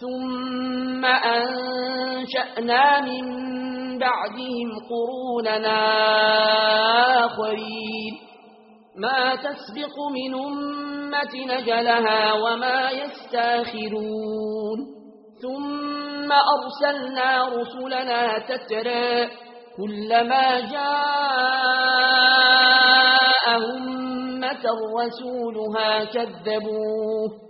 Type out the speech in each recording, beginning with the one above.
ثم أنشأنا من بعدهم قروننا آخرين. ما تسبق من أمة نجلها وما يستاخرون. ثم أرسلنا رسلنا تترى كلما جاء أمة رسولها كذبوه.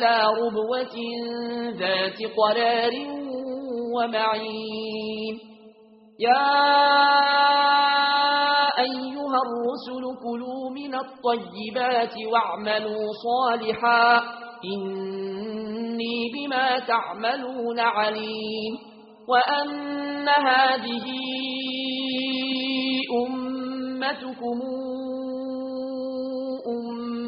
إلى ربوة ذات قرار ومعين. يا أيها الرسل كلوا من الطيبات واعملوا صالحا. إني بما تعملون عليم. وأن هذه أمتكم